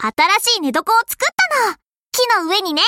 新しい寝床を作ったの。木の上にね。